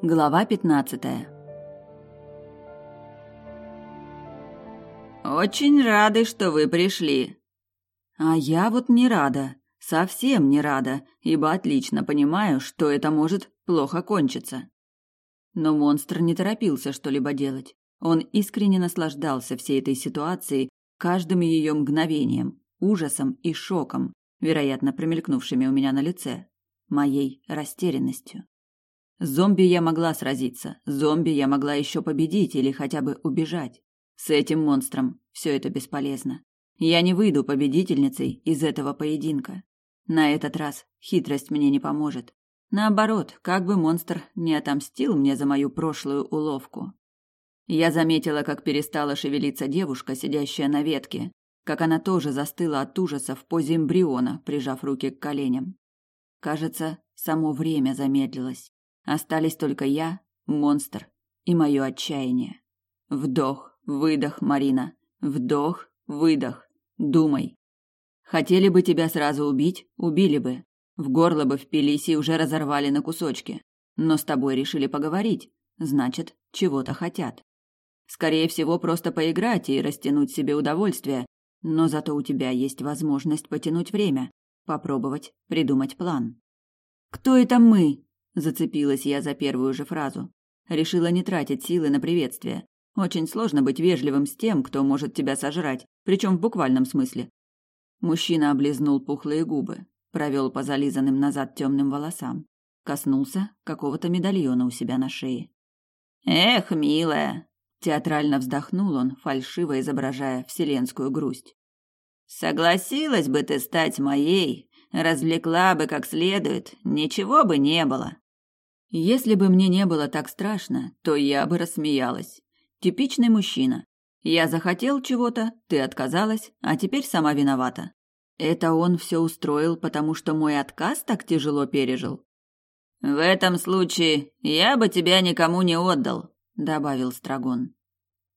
Глава пятнадцатая. Очень рады, что вы пришли. А я вот не рада, совсем не рада, ибо отлично понимаю, что это может плохо кончиться. Но монстр не торопился что-либо делать. Он искренне наслаждался всей этой ситуацией, каждым ее мгновением, ужасом и шоком, вероятно, промелькнувшими у меня на лице, моей растерянностью. С зомби я могла сразиться, с зомби я могла еще победить или хотя бы убежать. С этим монстром все это бесполезно. Я не выйду победительницей из этого поединка. На этот раз хитрость мне не поможет. Наоборот, как бы монстр не отомстил мне за мою прошлую уловку. Я заметила, как перестала шевелиться девушка, сидящая на ветке, как она тоже застыла от ужаса в позе эмбриона, прижав руки к коленям. Кажется, само время замедлилось. Остались только я, монстр и мое отчаяние. Вдох, выдох, Марина. Вдох, выдох. Думай. Хотели бы тебя сразу убить, убили бы. В горло бы впились и уже разорвали на кусочки. Но с тобой решили поговорить. Значит, чего-то хотят. Скорее всего, просто поиграть и растянуть себе удовольствие. Но зато у тебя есть возможность потянуть время, попробовать придумать план. «Кто это мы?» Зацепилась я за первую же фразу. Решила не тратить силы на приветствие. Очень сложно быть вежливым с тем, кто может тебя сожрать, причем в буквальном смысле. Мужчина облизнул пухлые губы, провел по зализанным назад темным волосам, коснулся какого-то медальона у себя на шее. «Эх, милая!» – театрально вздохнул он, фальшиво изображая вселенскую грусть. «Согласилась бы ты стать моей, развлекла бы как следует, ничего бы не было. Если бы мне не было так страшно, то я бы рассмеялась. Типичный мужчина. Я захотел чего-то, ты отказалась, а теперь сама виновата. Это он все устроил, потому что мой отказ так тяжело пережил. В этом случае я бы тебя никому не отдал, добавил Страгон.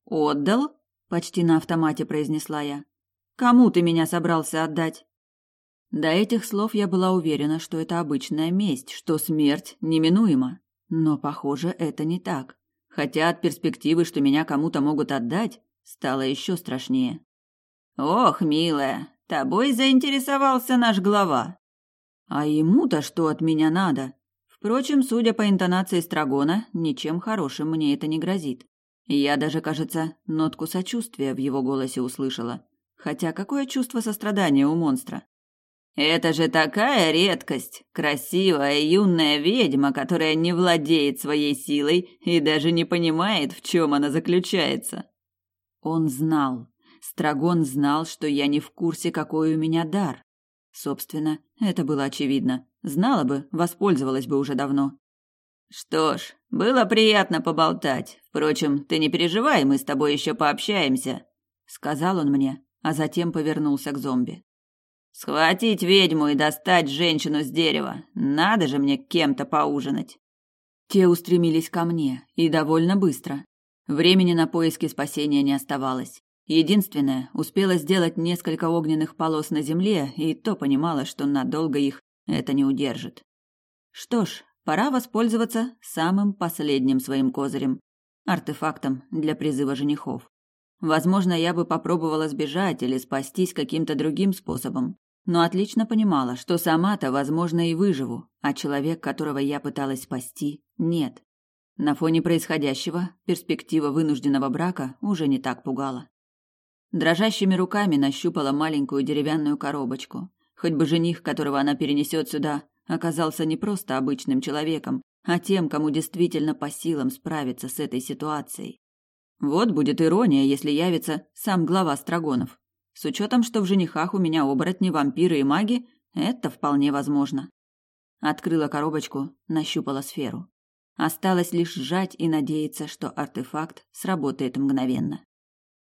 Отдал? почти на автомате произнесла я. Кому ты меня собрался отдать? До этих слов я была уверена, что это обычная месть, что смерть неминуема. Но, похоже, это не так. Хотя от перспективы, что меня кому-то могут отдать, стало еще страшнее. «Ох, милая, тобой заинтересовался наш глава». «А ему-то что от меня надо?» Впрочем, судя по интонации Страгона, ничем хорошим мне это не грозит. Я даже, кажется, нотку сочувствия в его голосе услышала. Хотя какое чувство сострадания у монстра? Это же такая редкость, красивая юная ведьма, которая не владеет своей силой и даже не понимает, в чем она заключается. Он знал, Страгон знал, что я не в курсе, какой у меня дар. Собственно, это было очевидно. Знала бы, воспользовалась бы уже давно. Что ж, было приятно поболтать. Впрочем, ты не переживай, мы с тобой еще пообщаемся, сказал он мне, а затем повернулся к зомби. Схватить ведьму и достать женщину с дерева. Надо же мне кем-то поужинать. Те устремились ко мне, и довольно быстро. Времени на поиски спасения не оставалось. Единственное, успела сделать несколько огненных полос на земле, и то понимала, что надолго их это не удержит. Что ж, пора воспользоваться самым последним своим козырем артефактом для призыва женихов. Возможно, я бы попробовала сбежать или спастись каким-то другим способом, но отлично понимала, что сама-то, возможно, и выживу, а человек, которого я пыталась спасти, нет. На фоне происходящего перспектива вынужденного брака уже не так пугала. Дрожащими руками нащупала маленькую деревянную коробочку. Хоть бы жених, которого она перенесет сюда, оказался не просто обычным человеком, а тем, кому действительно по силам справиться с этой ситуацией. Вот будет ирония, если явится сам глава Строгонов. С учетом, что в женихах у меня оборотни, вампиры и маги, это вполне возможно. Открыла коробочку, нащупала сферу. Осталось лишь сжать и надеяться, что артефакт сработает мгновенно.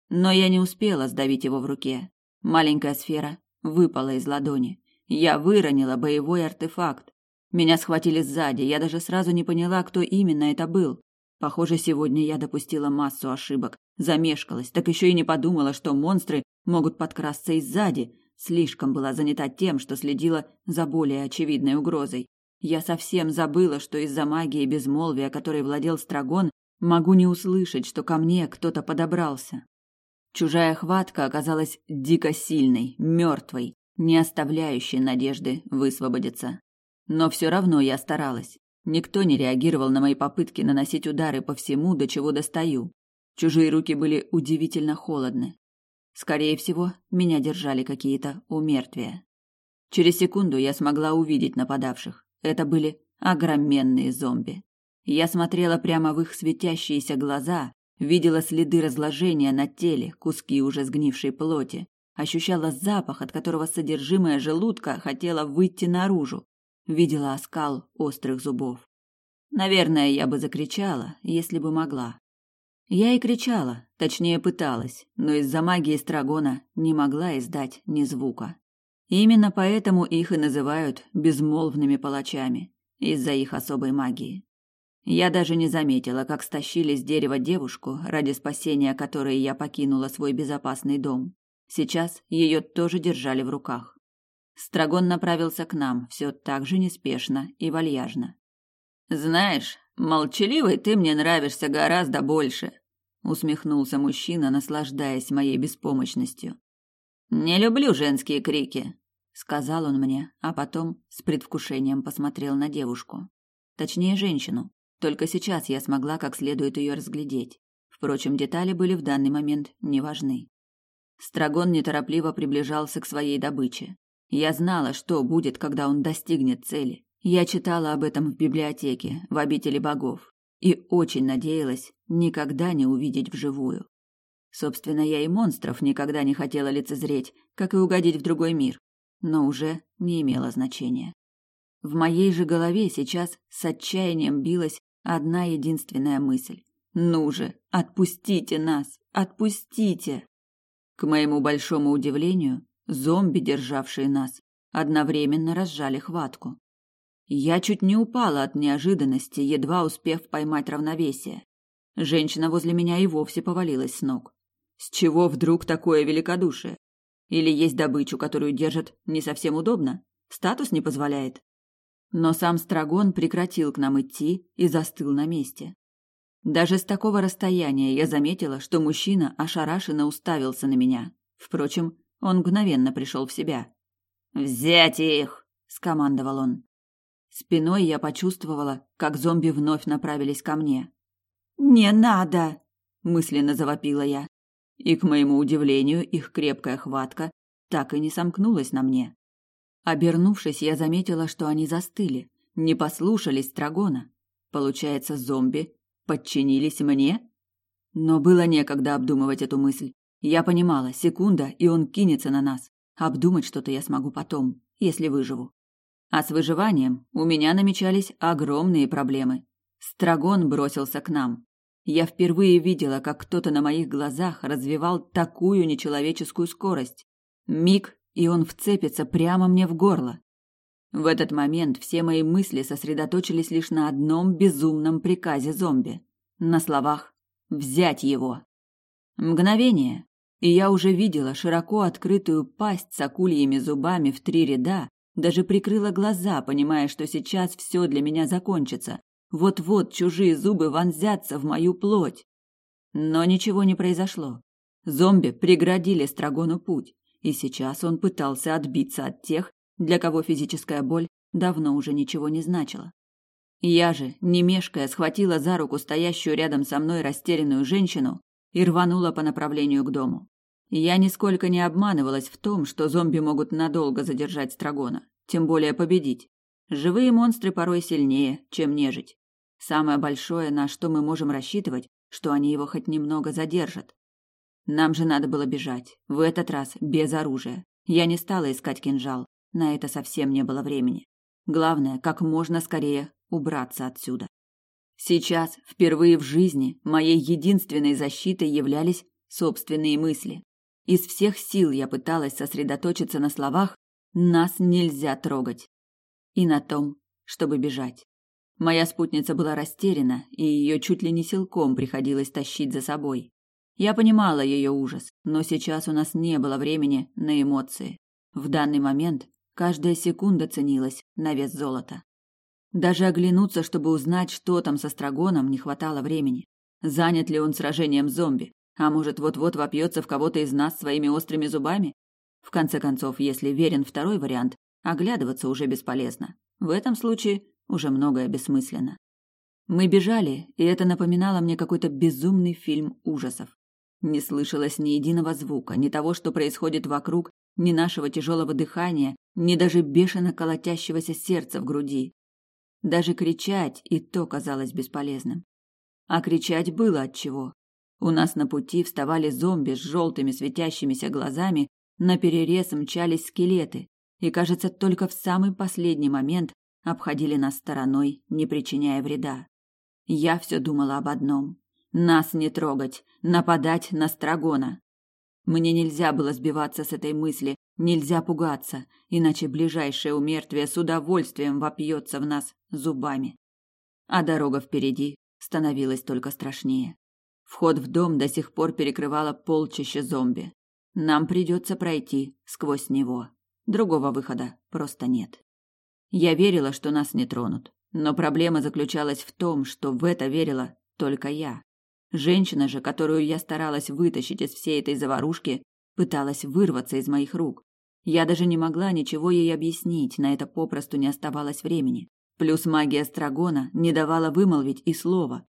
Но я не успела сдавить его в руке. Маленькая сфера выпала из ладони. Я выронила боевой артефакт. Меня схватили сзади, я даже сразу не поняла, кто именно это был. Похоже, сегодня я допустила массу ошибок, замешкалась, так еще и не подумала, что монстры могут подкрасться и сзади. Слишком была занята тем, что следила за более очевидной угрозой. Я совсем забыла, что из-за магии безмолвия, которой владел Страгон, могу не услышать, что ко мне кто-то подобрался. Чужая хватка оказалась дико сильной, мертвой, не оставляющей надежды высвободиться. Но все равно я старалась. Никто не реагировал на мои попытки наносить удары по всему, до чего достаю. Чужие руки были удивительно холодны. Скорее всего, меня держали какие-то умертвия. Через секунду я смогла увидеть нападавших. Это были огроменные зомби. Я смотрела прямо в их светящиеся глаза, видела следы разложения на теле, куски уже сгнившей плоти, ощущала запах, от которого содержимое желудка хотело выйти наружу, видела оскал острых зубов. Наверное, я бы закричала, если бы могла. Я и кричала, точнее пыталась, но из-за магии Страгона не могла издать ни звука. Именно поэтому их и называют безмолвными палачами, из-за их особой магии. Я даже не заметила, как стащили с дерева девушку, ради спасения которой я покинула свой безопасный дом. Сейчас ее тоже держали в руках. Страгон направился к нам, все так же неспешно и вальяжно. «Знаешь, молчаливый ты мне нравишься гораздо больше», усмехнулся мужчина, наслаждаясь моей беспомощностью. Не люблю женские крики, сказал он мне, а потом с предвкушением посмотрел на девушку, точнее женщину. Только сейчас я смогла как следует ее разглядеть. Впрочем, детали были в данный момент не важны. Страгон неторопливо приближался к своей добыче. Я знала, что будет, когда он достигнет цели. Я читала об этом в библиотеке, в обители богов и очень надеялась никогда не увидеть вживую. Собственно, я и монстров никогда не хотела лицезреть, как и угодить в другой мир, но уже не имело значения. В моей же голове сейчас с отчаянием билась одна единственная мысль. «Ну же, отпустите нас! Отпустите!» К моему большому удивлению, зомби, державшие нас, одновременно разжали хватку. Я чуть не упала от неожиданности, едва успев поймать равновесие. Женщина возле меня и вовсе повалилась с ног. С чего вдруг такое великодушие? Или есть добычу, которую держат не совсем удобно? Статус не позволяет? Но сам Страгон прекратил к нам идти и застыл на месте. Даже с такого расстояния я заметила, что мужчина ошарашенно уставился на меня. Впрочем, он мгновенно пришел в себя. «Взять их!» – скомандовал он. Спиной я почувствовала, как зомби вновь направились ко мне. «Не надо!» – мысленно завопила я. И, к моему удивлению, их крепкая хватка так и не сомкнулась на мне. Обернувшись, я заметила, что они застыли, не послушались Страгона. Получается, зомби подчинились мне? Но было некогда обдумывать эту мысль. Я понимала, секунда, и он кинется на нас. Обдумать что-то я смогу потом, если выживу. А с выживанием у меня намечались огромные проблемы. Страгон бросился к нам. Я впервые видела, как кто-то на моих глазах развивал такую нечеловеческую скорость. Миг, и он вцепится прямо мне в горло. В этот момент все мои мысли сосредоточились лишь на одном безумном приказе зомби. На словах «взять его». Мгновение, и я уже видела широко открытую пасть с акульями зубами в три ряда, даже прикрыла глаза, понимая, что сейчас все для меня закончится. Вот-вот чужие зубы вонзятся в мою плоть. Но ничего не произошло. Зомби преградили Страгону путь, и сейчас он пытался отбиться от тех, для кого физическая боль давно уже ничего не значила. Я же, не мешкая, схватила за руку стоящую рядом со мной растерянную женщину и рванула по направлению к дому. Я нисколько не обманывалась в том, что зомби могут надолго задержать Страгона, тем более победить. Живые монстры порой сильнее, чем нежить. Самое большое, на что мы можем рассчитывать, что они его хоть немного задержат. Нам же надо было бежать, в этот раз без оружия. Я не стала искать кинжал, на это совсем не было времени. Главное, как можно скорее убраться отсюда. Сейчас, впервые в жизни, моей единственной защитой являлись собственные мысли. Из всех сил я пыталась сосредоточиться на словах «нас нельзя трогать» и на том, чтобы бежать. Моя спутница была растеряна, и ее чуть ли не силком приходилось тащить за собой. Я понимала ее ужас, но сейчас у нас не было времени на эмоции. В данный момент каждая секунда ценилась на вес золота. Даже оглянуться, чтобы узнать, что там со Страгоном, не хватало времени. Занят ли он сражением зомби? А может, вот-вот вопьется в кого-то из нас своими острыми зубами? В конце концов, если верен второй вариант, оглядываться уже бесполезно. В этом случае уже многое бессмысленно. Мы бежали, и это напоминало мне какой-то безумный фильм ужасов. Не слышалось ни единого звука, ни того, что происходит вокруг, ни нашего тяжелого дыхания, ни даже бешено колотящегося сердца в груди. Даже кричать и то казалось бесполезным. А кричать было от чего. У нас на пути вставали зомби с желтыми светящимися глазами, на перерез мчались скелеты, и, кажется, только в самый последний момент обходили нас стороной, не причиняя вреда. Я все думала об одном: нас не трогать, нападать на Страгона. Мне нельзя было сбиваться с этой мысли, нельзя пугаться, иначе ближайшее умертвие с удовольствием вопьется в нас зубами. А дорога впереди становилась только страшнее. Вход в дом до сих пор перекрывало полчище зомби. Нам придется пройти сквозь него. Другого выхода просто нет. Я верила, что нас не тронут, но проблема заключалась в том, что в это верила только я. Женщина же, которую я старалась вытащить из всей этой заварушки, пыталась вырваться из моих рук. Я даже не могла ничего ей объяснить, на это попросту не оставалось времени. Плюс магия Страгона не давала вымолвить и слова.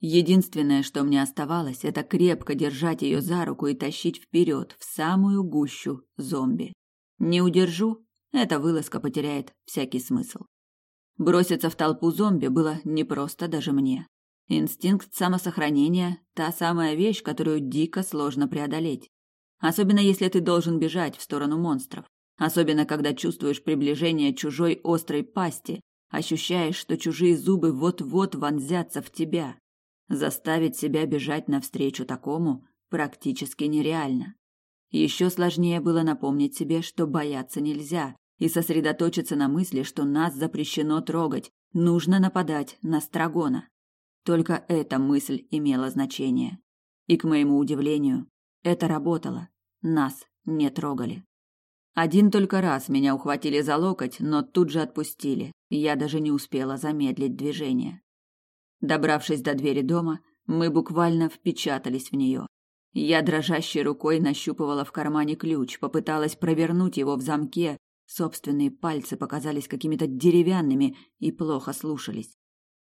Единственное, что мне оставалось, это крепко держать ее за руку и тащить вперед, в самую гущу зомби. Не удержу, эта вылазка потеряет всякий смысл. Броситься в толпу зомби было непросто даже мне. Инстинкт самосохранения – та самая вещь, которую дико сложно преодолеть. Особенно если ты должен бежать в сторону монстров. Особенно, когда чувствуешь приближение чужой острой пасти, ощущаешь, что чужие зубы вот-вот вонзятся в тебя. Заставить себя бежать навстречу такому практически нереально. Еще сложнее было напомнить себе, что бояться нельзя, и сосредоточиться на мысли, что нас запрещено трогать, нужно нападать на Страгона. Только эта мысль имела значение. И, к моему удивлению, это работало. Нас не трогали. Один только раз меня ухватили за локоть, но тут же отпустили. Я даже не успела замедлить движение. Добравшись до двери дома, мы буквально впечатались в нее. Я дрожащей рукой нащупывала в кармане ключ, попыталась провернуть его в замке. Собственные пальцы показались какими-то деревянными и плохо слушались.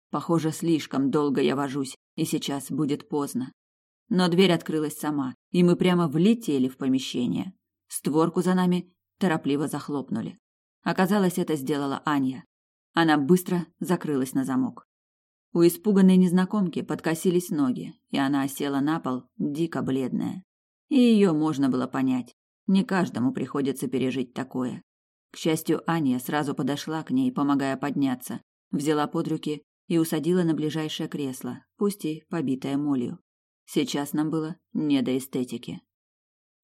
Похоже, слишком долго я вожусь, и сейчас будет поздно. Но дверь открылась сама, и мы прямо влетели в помещение. Створку за нами торопливо захлопнули. Оказалось, это сделала Аня. Она быстро закрылась на замок. У испуганной незнакомки подкосились ноги, и она осела на пол, дико бледная. И ее можно было понять. Не каждому приходится пережить такое. К счастью, Аня сразу подошла к ней, помогая подняться, взяла под руки и усадила на ближайшее кресло, пусть и побитое молью. Сейчас нам было не до эстетики.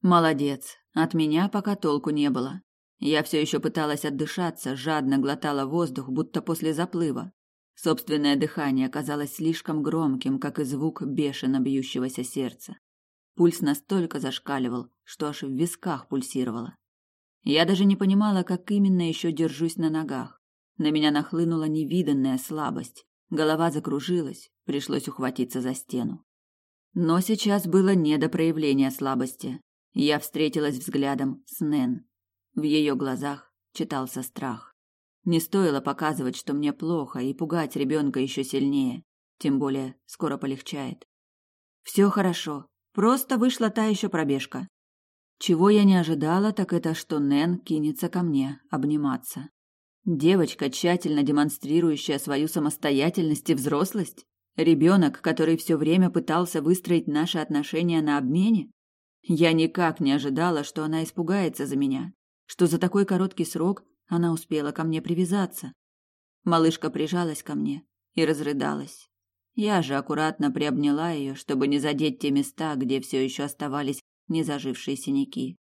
Молодец, от меня пока толку не было. Я все еще пыталась отдышаться, жадно глотала воздух, будто после заплыва. Собственное дыхание казалось слишком громким, как и звук бешено бьющегося сердца. Пульс настолько зашкаливал, что аж в висках пульсировало. Я даже не понимала, как именно еще держусь на ногах. На меня нахлынула невиданная слабость. Голова закружилась, пришлось ухватиться за стену. Но сейчас было не до проявления слабости. Я встретилась взглядом с Нэн. В ее глазах читался страх. Не стоило показывать, что мне плохо, и пугать ребенка еще сильнее. Тем более, скоро полегчает. Все хорошо. Просто вышла та еще пробежка. Чего я не ожидала, так это, что Нэн кинется ко мне обниматься. Девочка, тщательно демонстрирующая свою самостоятельность и взрослость? Ребенок, который все время пытался выстроить наши отношения на обмене? Я никак не ожидала, что она испугается за меня, что за такой короткий срок она успела ко мне привязаться. Малышка прижалась ко мне и разрыдалась. Я же аккуратно приобняла ее, чтобы не задеть те места, где все еще оставались незажившие синяки.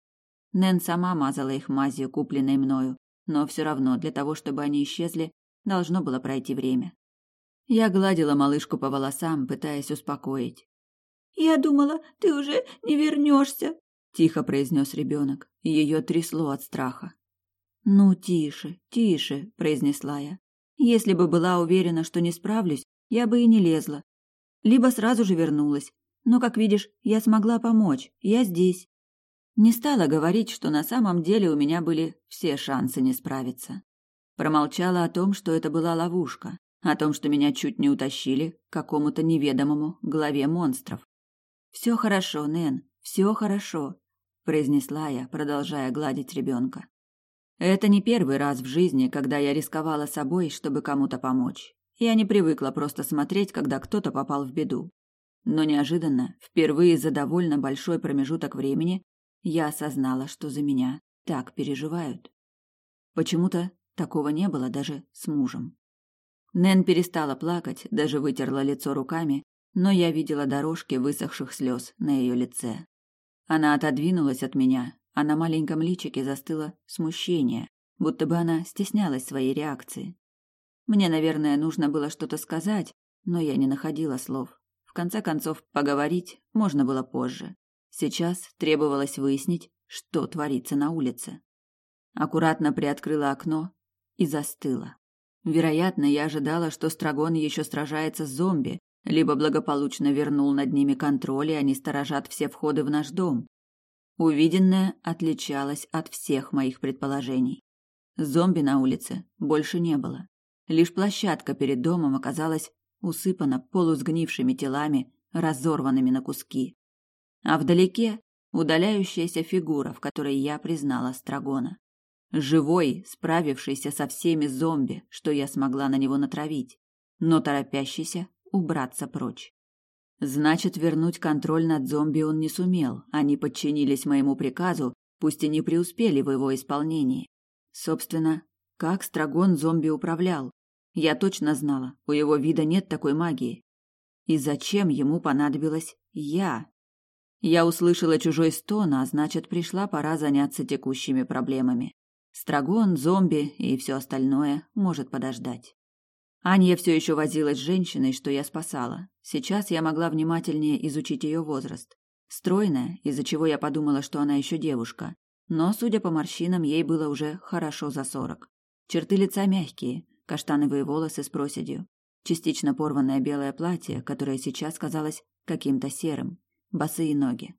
Нэн сама мазала их мазью, купленной мною, но все равно для того, чтобы они исчезли, должно было пройти время. Я гладила малышку по волосам, пытаясь успокоить. «Я думала, ты уже не вернешься», — тихо произнес ребенок. Ее трясло от страха. «Ну, тише, тише», — произнесла я. Если бы была уверена, что не справлюсь, я бы и не лезла. Либо сразу же вернулась. Но, как видишь, я смогла помочь. Я здесь. Не стала говорить, что на самом деле у меня были все шансы не справиться. Промолчала о том, что это была ловушка, о том, что меня чуть не утащили к какому-то неведомому главе монстров. Все хорошо, Нэн, все хорошо, произнесла я, продолжая гладить ребенка. Это не первый раз в жизни, когда я рисковала собой, чтобы кому-то помочь. Я не привыкла просто смотреть, когда кто-то попал в беду. Но неожиданно, впервые за довольно большой промежуток времени, я осознала, что за меня так переживают. Почему-то такого не было даже с мужем. Нэн перестала плакать, даже вытерла лицо руками, но я видела дорожки высохших слез на ее лице. Она отодвинулась от меня, а на маленьком личике застыло смущение, будто бы она стеснялась своей реакции. Мне, наверное, нужно было что-то сказать, но я не находила слов. В конце концов, поговорить можно было позже. Сейчас требовалось выяснить, что творится на улице. Аккуратно приоткрыла окно и застыла. Вероятно, я ожидала, что Страгон еще сражается с зомби, либо благополучно вернул над ними контроль, и они сторожат все входы в наш дом. Увиденное отличалось от всех моих предположений. Зомби на улице больше не было. Лишь площадка перед домом оказалась усыпана полусгнившими телами, разорванными на куски а вдалеке удаляющаяся фигура, в которой я признала Страгона. Живой, справившийся со всеми зомби, что я смогла на него натравить, но торопящийся убраться прочь. Значит, вернуть контроль над зомби он не сумел, они подчинились моему приказу, пусть и не преуспели в его исполнении. Собственно, как Страгон зомби управлял? Я точно знала, у его вида нет такой магии. И зачем ему понадобилась я? Я услышала чужой стон, а значит, пришла пора заняться текущими проблемами. Страгон, зомби и все остальное может подождать. Анья все еще возилась с женщиной, что я спасала. Сейчас я могла внимательнее изучить ее возраст. Стройная, из-за чего я подумала, что она еще девушка. Но, судя по морщинам, ей было уже хорошо за сорок. Черты лица мягкие, каштановые волосы с проседью, частично порванное белое платье, которое сейчас казалось каким-то серым босые ноги.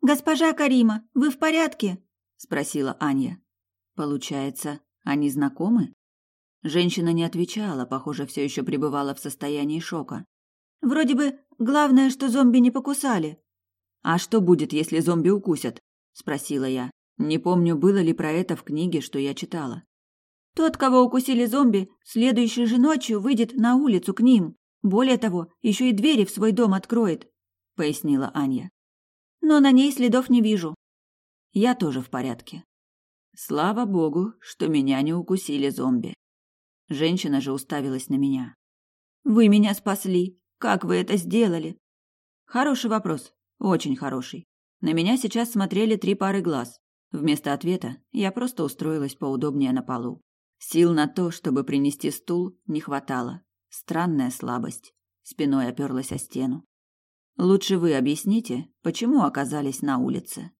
«Госпожа Карима, вы в порядке?» – спросила Аня. «Получается, они знакомы?» Женщина не отвечала, похоже, все еще пребывала в состоянии шока. «Вроде бы главное, что зомби не покусали». «А что будет, если зомби укусят?» – спросила я. Не помню, было ли про это в книге, что я читала. «Тот, кого укусили зомби, следующей же ночью выйдет на улицу к ним. Более того, еще и двери в свой дом откроет пояснила Аня. Но на ней следов не вижу. Я тоже в порядке. Слава богу, что меня не укусили зомби. Женщина же уставилась на меня. Вы меня спасли. Как вы это сделали? Хороший вопрос, очень хороший. На меня сейчас смотрели три пары глаз. Вместо ответа я просто устроилась поудобнее на полу. Сил на то, чтобы принести стул, не хватало. Странная слабость. Спиной оперлась о стену. Лучше вы объясните, почему оказались на улице.